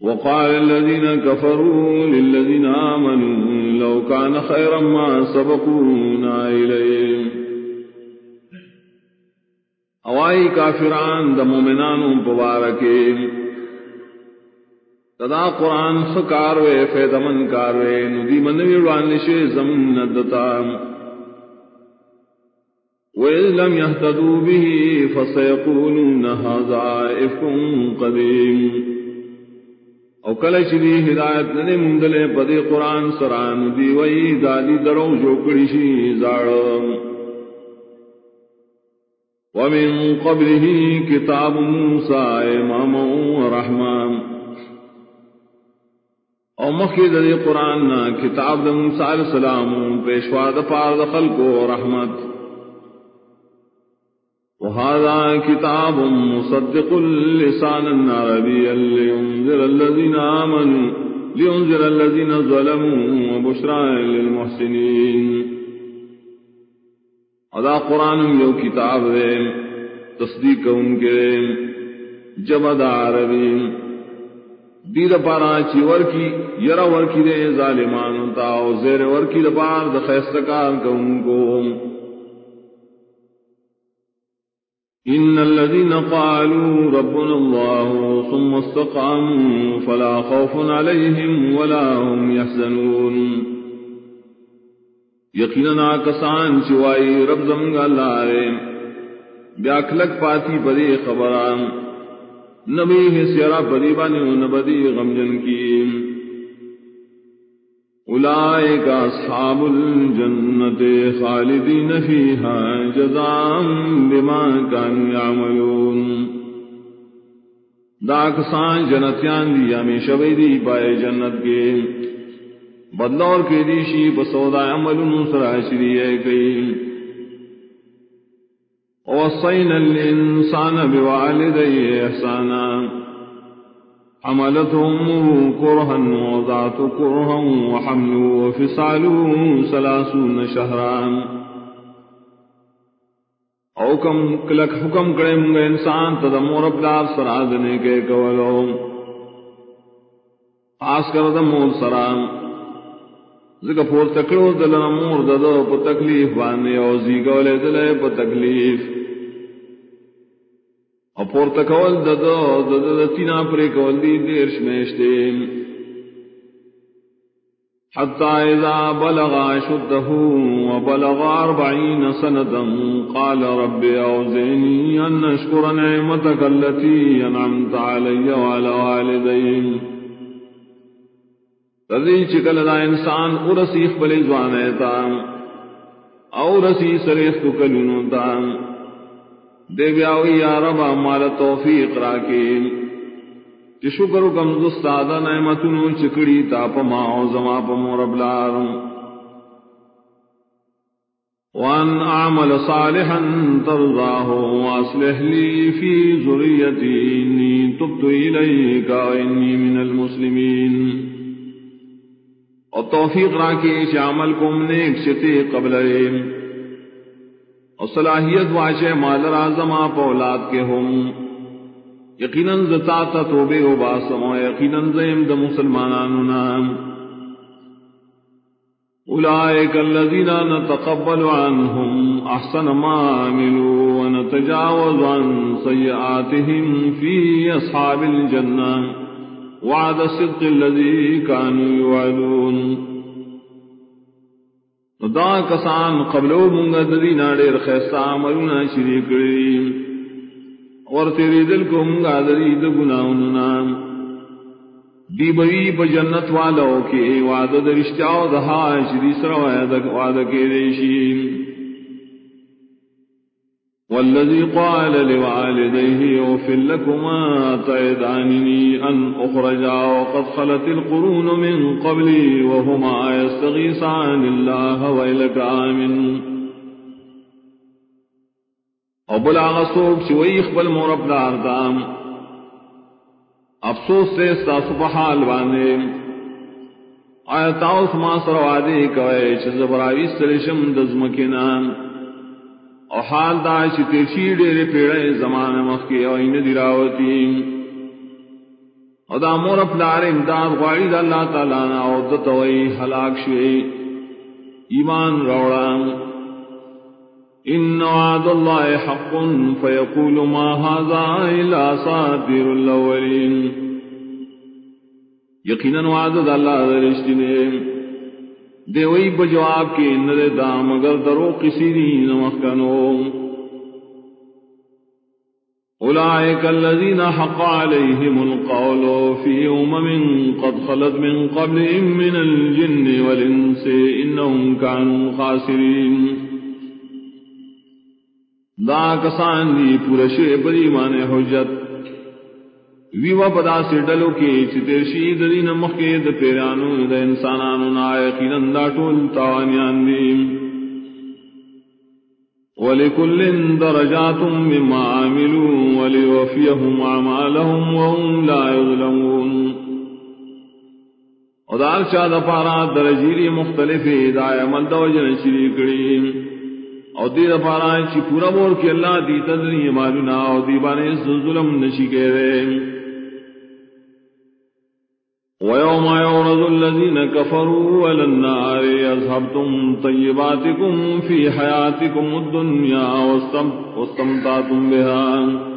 وقال الذين كفروا للذين آمنوا لو كان خيرا ما سبقونا إليه اوائی کافران دا مومنان مبارکے تدا قرآن سکاروے فیدمن کاروے، ندی منوی وانشے زمن ندتا. وَإِذْ لَمْ يَهْتَدُوا بِهِ فَسَيَقُولُونَ هَذَا إِفْكٌ قَدِيمٌ. او کل چلی ہدایت نے مندلے پدے قرآن سران دی وئی دادی درو جو کڑی زاڑ ومن قبله كتاب موسى اماما ورحمام او مخید دی قرآن نا کتاب دا موسیٰ علیہ السلام، پیشوا دا پار دا خلق و رحمت. وهذا كتاب مصدق لسانا عربيا لينذر الذين آمنوا لينذر الذين ظلموا وبشرى للمحسنين. ادا قرآن یو کتاب دے تصدیق ان کے، جبد عربی. دید پارا چی ورکی، یرا ورکی دے ظالمان تا او زیر ورکی دپار دخیستکار کون کو. إن الذين قالوا ربنا الله ثم استقاموا فلا خوف عليهم ولا هم يحزنون. يقيننا كسان شوائي رب زمغ الله بیاکلک پاتی پدی خبران۔ نبی ہے سیرا پدی بانی نبدی غمجن کی۔ اولئك أصحاب الجنة خالدين فيها جزاء بما كانوا يعملون داک سان جنتیان دی ہمیشہ دی پائے جنت کے۔ بدلور کے دیشی بسودا عمل نسرا شری گئی وصينا الإنسان بوالديه إحسانا حملته أمه كرها وضعت كرها وحمله وفصاله ثلاثون شهرا. او کم کلک حکم کرے منگا انسان تدا مور اپلار سرادنے کے کولو خاص کر دا مور سرام ذکر پور تکڑو دلنا مور ددو پا تکلیف بانے او زیگولے دلے پا تکلیف او پورته کول د د د تینا پرې کول دي دیرش میشته حتى إذا بلغ شده وبلغ أربعين سنة، قال رب أوزعني أن أشكر نعمتك التي أنعمت علي وعلى والدي رضی چکل دا انسان ارسیخ بلی زوانیتا او رسی سریخ کلونو تا. دے بیاوی یا رب مال توفیق راکی کہ شکر کم زستاد نعمتنو چکڑی تا پما او زما پمو رب لارم وان اعمل صالحا ترضاه واصلح لي في ذريتي اني تبت اليك واني من المسلمين اور توفیق راکی عمل کم نیک شتی قبل اور صلاحیت واچے مال رازم آپ اولاد کے ہوں یقیناً زتا تا توبے و باسم و یقیناً زیم دا مسلماناننا اولئک الذین نتقبل عنہم احسن ما عملوا ونتجاوز عن سیئاتهم فی اصحاب الجنہ. وعد الصدق الذي كانوا يوعدون خدا کسان قبلو منگا ددی ناڑے رخیستا عملونا شری کریم اور تیرے دل کو منگا ددی دگناؤننا دی بوی پا جنت والو کے وعدد رشتیاو دہا شری سروائی دک وعدد کے ریشیم والذي قال لوالديه أغفر لكما تعدانني أن أخرجا وقد خلت القرون من قبلي وهما يستغيثان الله وإلك آمن. او بلا غصوب شوی اخبل مورب داردام افسوس سے ستاسو پا حال بانے آیا تاؤس ما سروادے کوئے چھ زبراوی سرشم دزمکنان او حال دا چې تیشی ډېرې پیړې زمانه مخکې او این دی راوتی۔ او دا مور پلار امداد غواړي د الله تعالی نه او د توي هلاک شي ایمان روړان ان وعد الله حق فيقول ما هذا الا ساطير الاولين یقینا وعد الله رښتینه دی وی بجواب کې نه دا مگر درو کسی دی نمخکنو أولئك الذين حق عليهم القول في أمم قد خلت من قبلهم من الجن والإنس إنهم كانوا خاسرين دا کسان دی پورشے بری مانے حجت۔ ویوا پدا سے ڈلو کے چتر شید دی نمخ د پیرانو د انسانانو نا یقینا دا ټول تاوانیان دی ولكل درجات مما عملوا وليوفيهم أعمالهم وهم لا يظلمون. ودار چا د پارا درجیری مختلف دا عمل د وجن شری کړي او دې پارا چې پورا مور کې الله دې تدری مالنا او دې باندې ظلم نشی نشي کېره ويوم يعرض الذين كفروا على النار يذهبتم طيباتكم في حياتكم الدنيا واستمتعتم بها.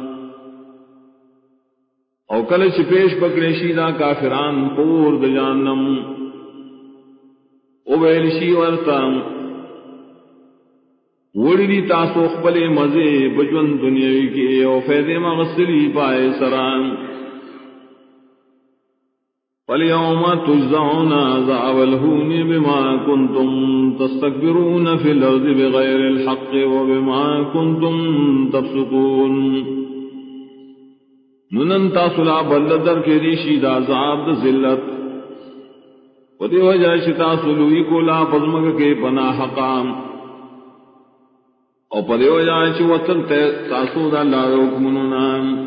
او کل چ پیش پکڑے شیدا کافران پور د جانم او ویل شی ورتا وڑی دی تاسو خپل مزے بجون دنیاوی کی او فیدے مغسلی پائے سران فاليوم تجزعون عذاب الهون بما كنتم تستكبرون في الأرض بغير الحق وبما كنتم تفسقون. ننن تاسلا بلدر کے ریشی دا عذاب دا ذلت. ودی وجہ شتا سلوی کو لا پزمگ کے پنا حقام. او پدی وجہ چی وطن تاسو دا اللہ حکمنو نام.